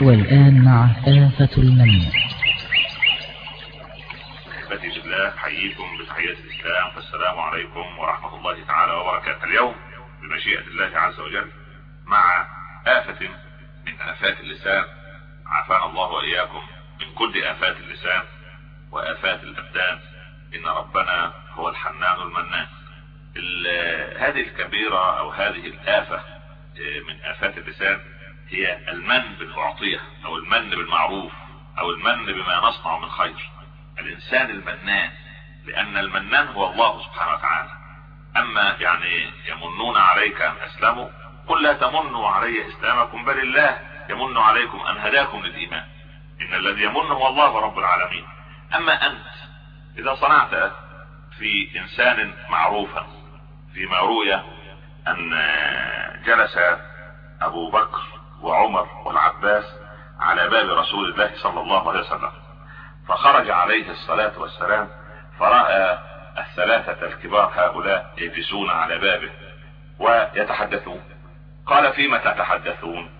والآن مع آفة المن أحبتي بالله حييكم بتحية الإسلام فالسلام عليكم ورحمة الله تعالى وبركاته. اليوم بمشيئة الله عز وجل مع آفة من آفات اللسان. عافانا الله وإياكم من كل آفات اللسان وآفات الأبدان. إن ربنا هو الحنان المنان. هذه الكبيرة أو هذه الآفة من آفات اللسان هي المن بالمعطية أو المن بالمعروف أو المن بما نصنع من خير. الإنسان المنان لأن المنان هو الله سبحانه وتعالى. أما يعني يمنون عليك أن أسلموا قل لا تمنوا علي إسلامكم بل الله يمن عليكم أن هداكم للإيمان. إن الذي يمن هو الله رب العالمين. أما أنت إذا صنعت في إنسان معروفا فيما روي أن جلس أبو بكر وعمر والعباس على باب رسول الله صلى الله عليه وسلم. فخرج عليه الصلاة والسلام فرأى الثلاثة الكبار هؤلاء يجلسون على بابه ويتحدثون. قال فيما تتحدثون؟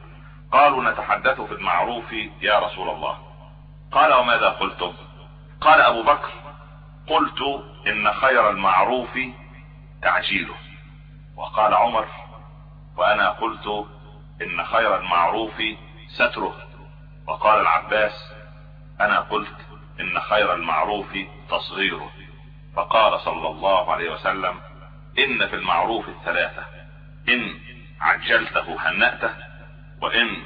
قالوا نتحدث في المعروف يا رسول الله. قال وماذا قلتم؟ قال أبو بكر قلت إن خير المعروف تعجيله. وقال عمر وأنا قلت إن خير المعروف ستره. وقال العباس أنا قلت إن خير المعروف تصغيره. فقال صلى الله عليه وسلم إن في المعروف الثلاثة إن عجلته هنأته وإن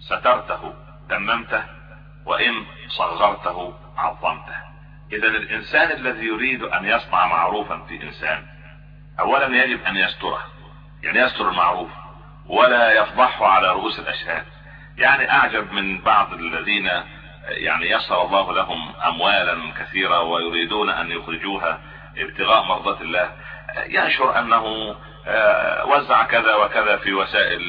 سترته تممته وإن صغرته عظمته. إذا الإنسان الذي يريد أن يصنع معروفا في إنسان اولا يجب أن يستره يعني يستر المعروف. ولا يفضحه على رؤوس الأشهاد. يعني أعجب من بعض الذين يعني يسر الله لهم أموالا كثيرة ويريدون أن يخرجوها ابتغاء مرضات الله. ينشر أنه وزع كذا وكذا في وسائل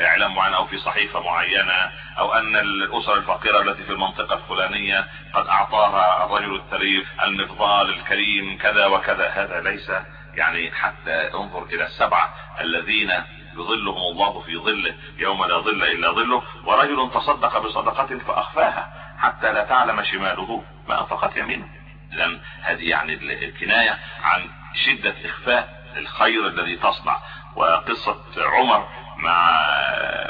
إعلام معينة أو في صحيفة معينة أو أن الأسر الفقيرة التي في المنطقة الفلانية قد أعطاها الرجل الثريف المفضال الكريم كذا وكذا. هذا ليس يعني حتى انظر إلى السبعة الذين يظلهم الله في ظله يوم لا ظل إلا ظله ورجل تصدق بصدقة فأخفاها حتى لا تعلم شماله ما انفقت يمينه. لأن هذه يعني الكناية عن شدة إخفاء الخير الذي تصنع وقصة عمر مع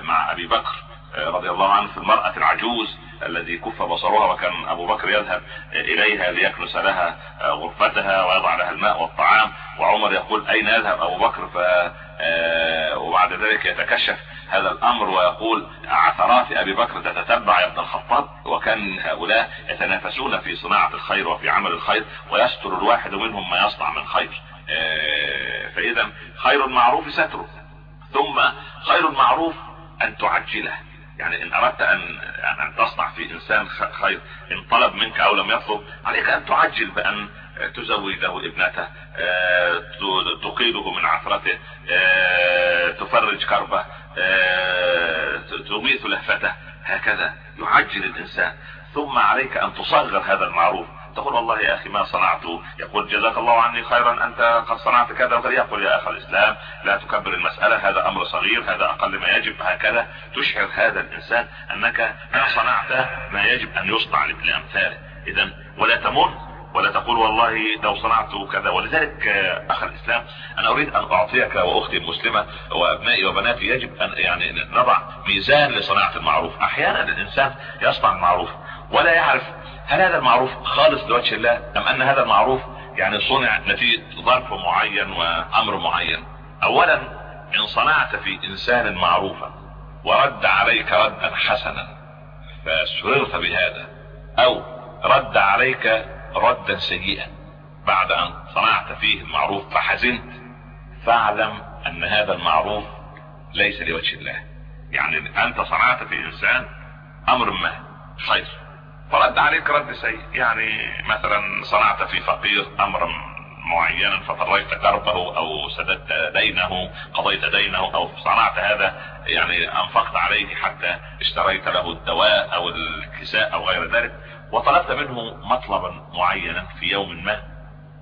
مع أبي بكر رضي الله عنه في المرأة العجوز الذي كف بصرها وكان أبو بكر يذهب إليها ليكنس لها غرفتها ويضع لها الماء والطعام وعمر يقول أين يذهب أبو بكر؟ ف وبعد ذلك يتكشف هذا الأمر ويقول عثرات أبي بكر تتتبع يا ابن الخطاب وكان هؤلاء يتنافسون في صناعة الخير وفي عمل الخير ويستر الواحد منهم ما يصنع من خير. فإذا خير المعروف ستره ثم خير المعروف أن تعجله. يعني إن أردت ان أن تصنع في إنسان خير إن طلب منك أو لم يطلب عليك أن تعجل بأن تزوج له ابنته تقيله من عثرته تفرج كربه تغيث لهفته. هكذا يعجل الإنسان. ثم عليك أن تصغر هذا المعروف. تقول والله يا أخي ما صنعت. يقول جزاك الله عني خيرا أنت قد صنعت كذا وكذا. يقول يا أخ الإسلام لا تكبر المسألة هذا أمر صغير هذا أقل ما يجب هكذا. تشعر هذا الإنسان أنك ما صنعت ما يجب أن يصنع لامثاله اذا ولا تمر ولا تقول والله لو صنعت كذا. ولذلك أخ الإسلام أنا أريد أن أعطيك وأختي المسلمة وأبنائي وبناتي يجب أن يعني نضع ميزان لصناعة المعروف. أحيانا الإنسان يصنع المعروف ولا يعرف هل هذا المعروف خالص لوجه الله أم أن هذا المعروف يعني صنع نتيجة ظرف معين وأمر معين؟ اولا إن صنعت في إنسان معروفا ورد عليك ردا حسنا فسررت بهذا أو رد عليك ردا سيئا بعد أن صنعت فيه المعروف فحزنت فاعلم أن هذا المعروف ليس لوجه الله. يعني أنت صنعت في إنسان أمر ما خير. فرد عليك رد سيء. يعني مثلا صنعت في فقير امرا معينا فطريت كربه أو سددت دينه قضيت دينه أو صنعت هذا يعني أنفقت عليه حتى اشتريت له الدواء أو الكساء أو غير ذلك وطلبت منه مطلبا معينا في يوم ما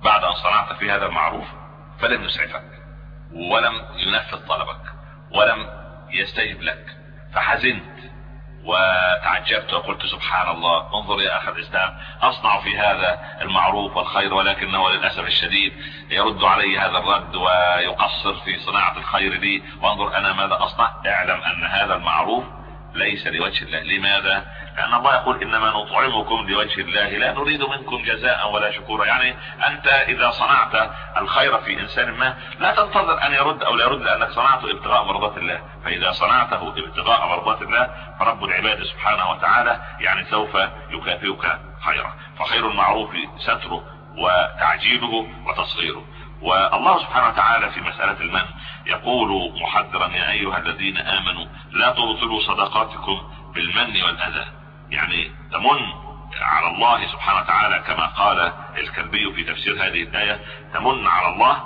بعد أن صنعت في هذا المعروف فلم يسعفك ولم ينفذ طلبك ولم يستجب لك فحزنت. وتعجبت وقلت سبحان الله انظر يا أخ الإسلام أصنع في هذا المعروف والخير ولكنه للأسف الشديد يرد علي هذا الرد ويقصر في صناعة الخير لي وانظر أنا ماذا أصنع اعلم أن هذا المعروف ليس لوجه الله. لماذا؟ لأن الله يقول إنما نطعمكم لوجه الله لا نريد منكم جزاء ولا شكورا. يعني أنت إذا صنعت الخير في إنسان ما لا تنتظر أن يرد أو لا يرد لأنك صنعته ابتغاء مرضات الله. فإذا صنعته ابتغاء مرضات الله فرب العباد سبحانه وتعالى يعني سوف يكافئك خيرا. فخير المعروف ستره وتعجيله وتصغيره. والله سبحانه وتعالى في مسألة المن يقول محذرا يا أيها الذين آمنوا لا تبطلوا صدقاتكم بالمن والأذى. يعني تمن على الله سبحانه وتعالى كما قال الكلبي في تفسير هذه الآية تمن على الله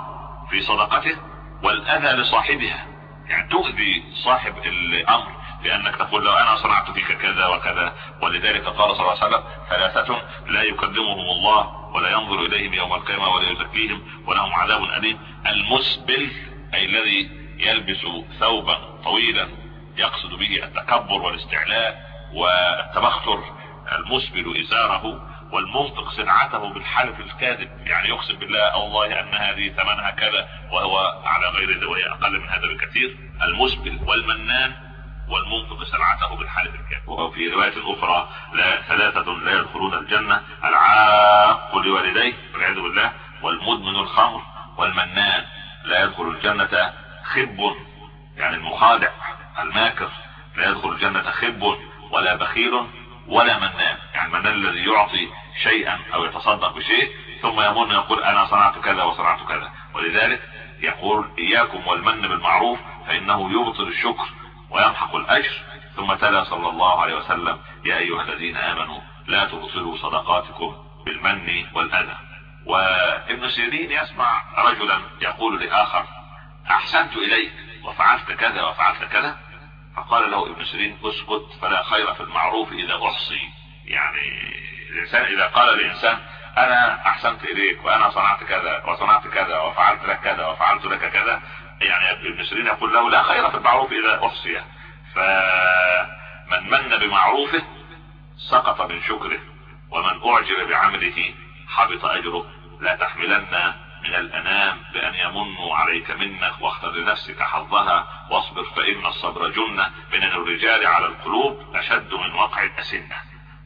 في صدقته والأذى لصاحبها. يعني تؤذي صاحب الأمر بأنك تقول لو أنا صنعت فيك كذا وكذا ولذلك قال صلى الله عليه وسلم ثلاثة لا يكلمهم الله ولا ينظر إليهم يوم القيامة ولا يزكيهم ولهم عذاب أليم. المسبل أي الذي يلبس ثوبا طويلا يقصد به التكبر والاستعلاء والتبختر. المسبل إزاره والمنطق سلعته بالحلف الكاذب يعني يقسم بالله الله أن هذه ثمنها كذا وهو على غير ذي وهي أقل من هذا بكثير. المسبل والمنان والمنطق سلعته بالحلف الكاذب وفي رواية أخرى لا ثلاثة لا يدخلون الجنة العاق لوالديه والعياذ بالله والمدمن الخمر والمنان. لا يدخل الجنة خب يعني المخادع الماكر. لا يدخل الجنة خب ولا بخيل ولا منان. يعني المنان الذي يعطي شيئا أو يتصدق بشيء ثم يمن يقول أنا صنعت كذا وصنعت كذا. ولذلك يقول إياكم والمن بالمعروف فإنه يبطل الشكر. ويمحق الأجر. ثم تلا صلى الله عليه وسلم يا أيها الذين آمنوا لا تبطلوا صدقاتكم بالمن والأذى. وابن سيرين يسمع رجلا يقول لآخر أحسنت إليك وفعلت كذا وفعلت كذا. فقال له ابن سيرين اسكت فلا خير في المعروف إذا أحصي. يعني الإنسان إذا قال لانسان أنا أحسنت إليك وأنا صنعت كذا وصنعت كذا وفعلت لك كذا وفعلت لك كذا. يعني سيرين يقول له لا خير في المعروف إذا أحصي. فمن من بمعروفه سقط من شكره ومن أعجب بعمله حبط أجره. لا تحملن من الأنام بأن يمنوا عليك منك واختر لنفسك حظها واصبر فإن الصبر جنة. من الرجال على القلوب أشد من وقع الأسنة.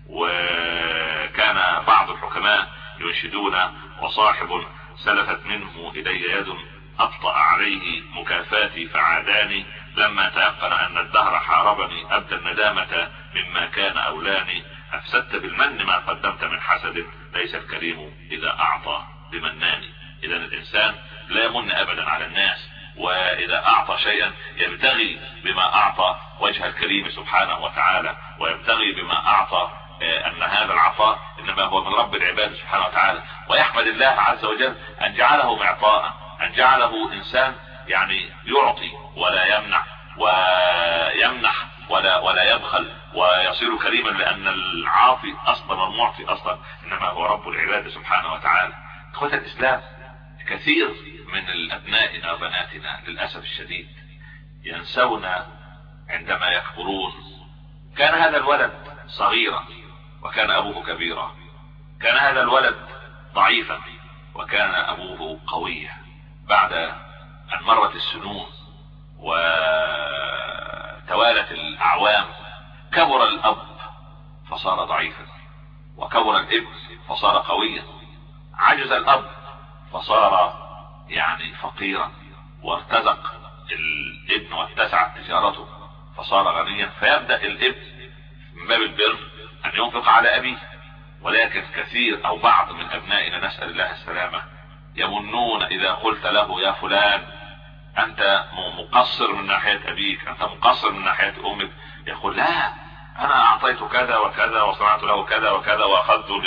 وكان بعض الحكماء ينشدون وصاحب سلفت منه إلي يد ابطأ عليه مكافاتي فعاداني لما تيقن أن الدهر حاربني أبدى الندامة مما كان أولاني. أفسدت بالمن ما قدمت من حسد ليس الكريم إذا أعطى بمناني اذا الإنسان لا يمن ابدا على الناس وإذا أعطى شيئا يبتغي بما أعطى وجه الكريم سبحانه وتعالى ويبتغي بما أعطى آه، أن هذا العطاء إنما هو من رب العباد سبحانه وتعالى. ويحمد الله عز وجل أن جعله معطاء. أن جعله إنسان يعني يعطي ولا يمنع ويمنح ولا ولا يبخل ويصير كريما لأن العاطي أصلا والمعطي أصلا إنما هو رب العباد سبحانه وتعالى. إخوة الإسلام كثير من الابنائنا وبناتنا للأسف الشديد ينسون عندما يكبرون. كان هذا الولد صغيرا وكان أبوه كبيرا. كان هذا الولد ضعيفا وكان أبوه قويا. بعد أن مرت السنون وتوالت الأعوام كبر الأب فصار ضعيفا وكبر الابن فصار قويا عجز الأب فصار يعني فقيرا وارتزق الابن واتسعت تجارته فصار غنيا. فيبدأ الابن من باب البر أن ينفق على أبيه ولكن كثير أو بعض من أبنائنا نسأل الله السلامة يمنون إذا قلت له يا فلان أنت مقصر من ناحية أبيك أنت مقصر من ناحية أمك. يقول لا أنا أعطيت كذا وكذا وصنعت له كذا وكذا واخذته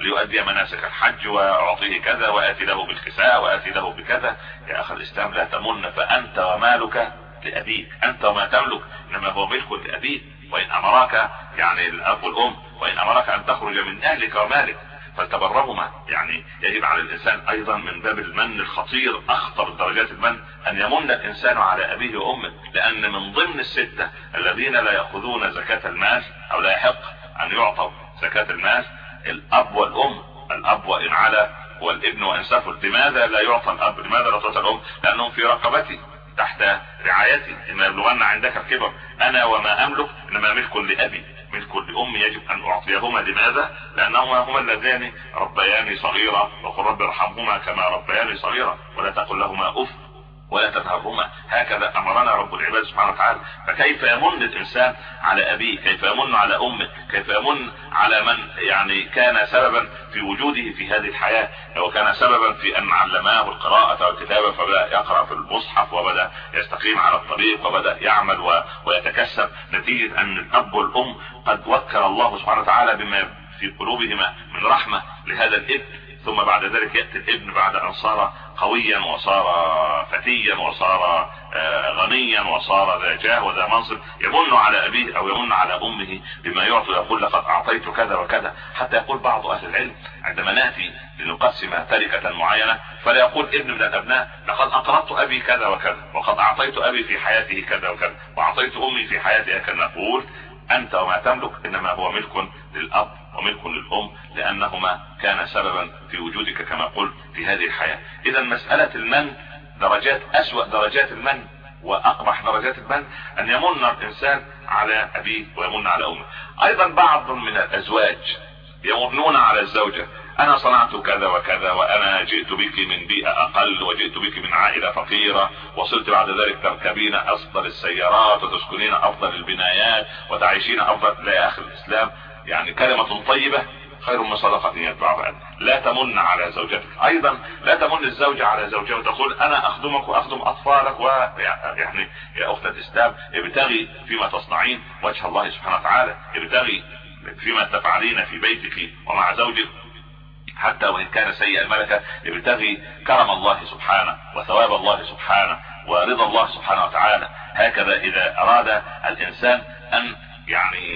ليؤدي مناسك الحج وأعطيه كذا وأتي له بالكساء وأتي له بكذا. يا أخي الإسلام لا تمن فأنت ومالك لأبيك أنت وما تملك إنما هو ملك لأبيك. وإن أمرك يعني الأب والأم وإن أمرك أن تخرج من أهلك ومالك. فلتبرهما. يعني يجب على الإنسان أيضا من باب المن الخطير أخطر درجات المن أن يمن الإنسان على أبيه وأمه لأن من ضمن الستة الذين لا يأخذون زكاة المال أو لا يحق أن يعطوا زكاة المال الأب والأم الأب وإن على والابن وإن سفل لماذا لا يعطى الأب؟ لماذا لا تعطى الأم؟ لأنهم في رقبتي تحت رعايتي. اما يبلغن عندك الكبر أنا وما أملك إنما ملك لأبي. ملك لامي يجب أن أعطيهما. لماذا؟ لأنهما هما اللذان ربياني صغيرة وقل رب ارحمهما كما ربياني صغيرة ولا تقل لهما أف ولا تنهرهما هكذا أمرنا رب العباد سبحانه وتعالى. فكيف يمن الإنسان على أبيه؟ كيف يمن على أمه؟ كيف يمن على من يعني كان سببا في وجوده في هذه الحياة؟ وكان سببا في أن علماه القراءة والكتابة فبدأ يقرأ في المصحف وبدأ يستقيم على الطريق وبدأ يعمل و... ويتكسب. نتيجة أن الأب والأم قد وكر الله سبحانه وتعالى بما في قلوبهما من رحمة. لهذا الإبن ثم بعد ذلك يأتي الابن بعد أن صار قويا وصار فتيا وصار آه، غنيا وصار ذا جاه وذا منصب يمن على أبيه أو يمن على أمه بما يعطي يقول لقد أعطيت كذا وكذا. حتى يقول بعض أهل العلم عندما نأتي لنقسم تركة معينة فلا يقول ابن من الابناء لقد أقرضت أبي كذا وكذا وقد أعطيت أبي في حياته كذا وكذا وأعطيت أمي في حياتها كذا. نقول أنت وما تملك إنما هو ملك للأب وملك للأم لأنهما كان سببا في وجودك كما قلت في هذه الحياة. اذا مسألة المن درجات أسوأ درجات المن وأقبح درجات المن أن يمن الإنسان على أبيه ويمن على أمه. أيضا بعض من الأزواج يمنون على الزوجة أنا صنعت كذا وكذا وأنا جئت بك من بيئة أقل وجئت بك من عائلة فقيرة وصلت بعد ذلك تركبين افضل السيارات وتسكنين أفضل البنايات وتعيشين أفضل لا يا أخي الإسلام يعني كلمة طيبة خير من صدقة يتبعها لا تمن على زوجتك. أيضا لا تمن الزوجة على زوجها وتقول أنا أخدمك وأخدم أطفالك و يعني يا اخت الإسلام ابتغي فيما تصنعين وجه الله سبحانه وتعالى ابتغي فيما تفعلين في بيتك ومع زوجك حتى وإن كان سيء الملكة ابتغي كرم الله سبحانه وثواب الله سبحانه ورضا الله سبحانه وتعالى. هكذا إذا أراد الإنسان أن يعني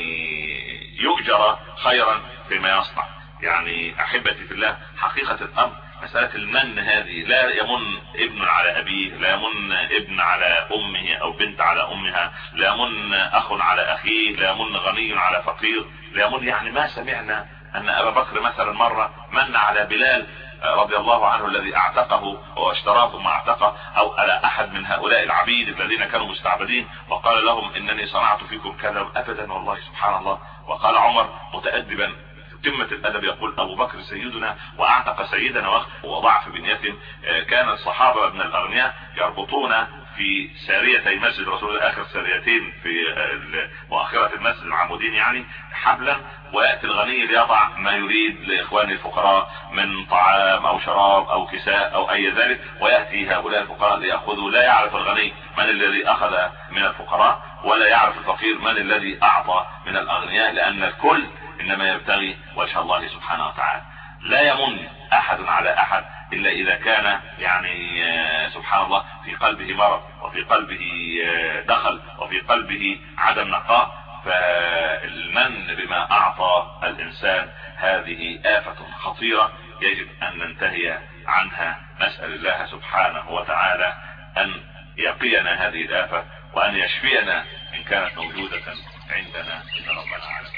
يؤجر خيرا فيما يصنع. يعني أحبتي في الله حقيقة الأمر مسألة المن هذه لا يمن ابن على أبيه لا يمن ابن على أمه أو بنت على أمها لا يمن أخ على أخيه لا يمن غني على فقير لا يمن يعني ما سمعنا أن أبا بكر مثلا مرة من على بلال رضي الله عنه الذي أعتقه واشتراه ثم أعتقه أو على أحد من هؤلاء العبيد الذين كانوا مستعبدين وقال لهم إنني صنعت فيكم كذا ابدا والله سبحان الله. وقال عمر متأدبا قمة الأدب يقول أبو بكر سيدنا وأعتق سيدنا وضعف بنيتهم كان الصحابة من الأغنياء يربطون في ساريتي مسجد رسول الله آخر ساريتين في مؤخرة المسجد العمودين يعني حبلا ويأتي الغني ليضع ما يريد لاخوانه الفقراء من طعام أو شراب أو كساء أو أي ذلك ويأتي هؤلاء الفقراء ليأخذوا. لا يعرف الغني من الذي أخذ من الفقراء ولا يعرف الفقير من الذي أعطى من الأغنياء لأن الكل إنما يبتغي وجه الله سبحانه وتعالى. لا يمن أحد على أحد إلا إذا كان يعني آه، سبحان الله قلبه مرض وفي قلبه آه، دخل وفي قلبه عدم نقاء فالمن بما أعطى الإنسان هذه آفة خطيرة يجب أن ننتهي عنها. نسأل الله سبحانه وتعالى أن يقينا هذه الآفة وأن يشفينا إن كانت موجودة عندنا إن ربنا عالم